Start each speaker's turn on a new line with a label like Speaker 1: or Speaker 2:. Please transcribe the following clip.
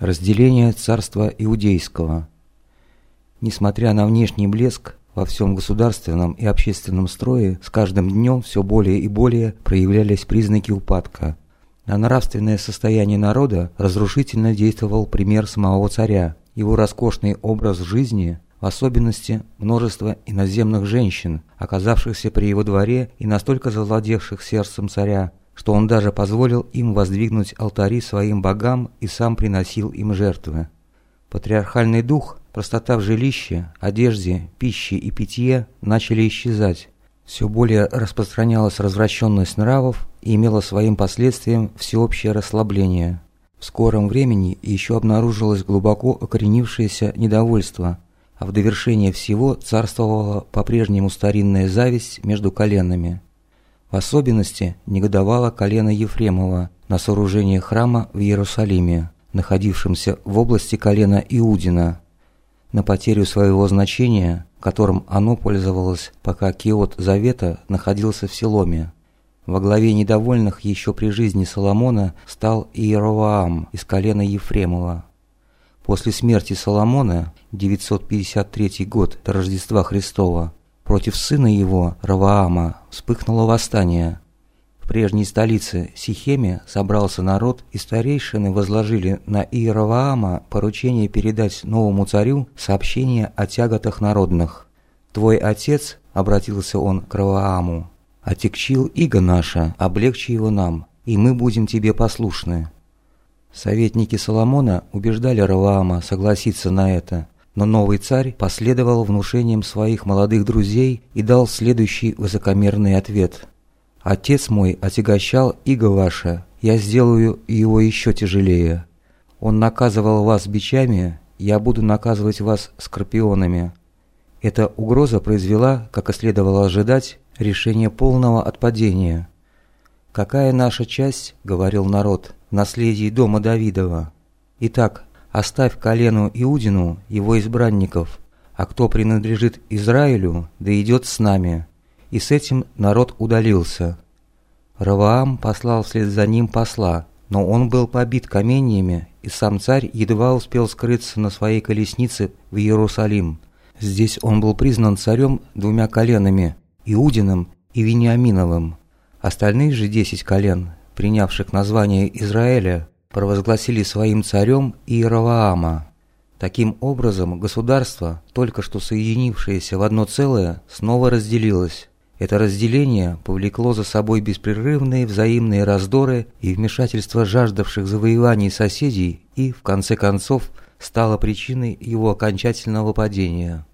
Speaker 1: Разделение царства иудейского. Несмотря на внешний блеск, во всем государственном и общественном строе с каждым днем все более и более проявлялись признаки упадка. На нравственное состояние народа разрушительно действовал пример самого царя, его роскошный образ жизни, в особенности множество иноземных женщин, оказавшихся при его дворе и настолько завладевших сердцем царя, что он даже позволил им воздвигнуть алтари своим богам и сам приносил им жертвы. Патриархальный дух, простота в жилище, одежде, пище и питье начали исчезать. Все более распространялась развращенность нравов и имела своим последствием всеобщее расслабление. В скором времени еще обнаружилось глубоко окоренившееся недовольство, а в довершение всего царствовала по-прежнему старинная зависть между коленами. В особенности негодовало колено Ефремова на сооружение храма в Иерусалиме, находившемся в области колена Иудина, на потерю своего значения, которым оно пользовалось, пока Киот Завета находился в Селоме. Во главе недовольных еще при жизни Соломона стал Иеровоам из колена Ефремова. После смерти Соломона, 953 год до Рождества Христова, Против сына его, Раваама, вспыхнуло восстание. В прежней столице Сихеме собрался народ, и старейшины возложили на Иераваама поручение передать новому царю сообщение о тяготах народных. «Твой отец», — обратился он к Равааму, — «отекчил иго наше, облегчи его нам, и мы будем тебе послушны». Советники Соломона убеждали Раваама согласиться на это, но новый царь последовал внушениям своих молодых друзей и дал следующий высокомерный ответ. «Отец мой отягощал иго ваше, я сделаю его еще тяжелее. Он наказывал вас бичами, я буду наказывать вас скорпионами». Эта угроза произвела, как и следовало ожидать, решение полного отпадения. «Какая наша часть, — говорил народ, — в наследии дома Давидова? Итак, Оставь колену Иудину его избранников, а кто принадлежит Израилю, да идет с нами». И с этим народ удалился. Раваам послал вслед за ним посла, но он был побит каменьями, и сам царь едва успел скрыться на своей колеснице в Иерусалим. Здесь он был признан царем двумя коленами – Иудиным и Вениаминовым. Остальные же десять колен, принявших название Израиля, провозгласили своим царем Иераваама. Таким образом, государство, только что соединившееся в одно целое, снова разделилось. Это разделение повлекло за собой беспрерывные взаимные раздоры и вмешательство жаждавших завоеваний соседей и, в конце концов, стало причиной его окончательного падения.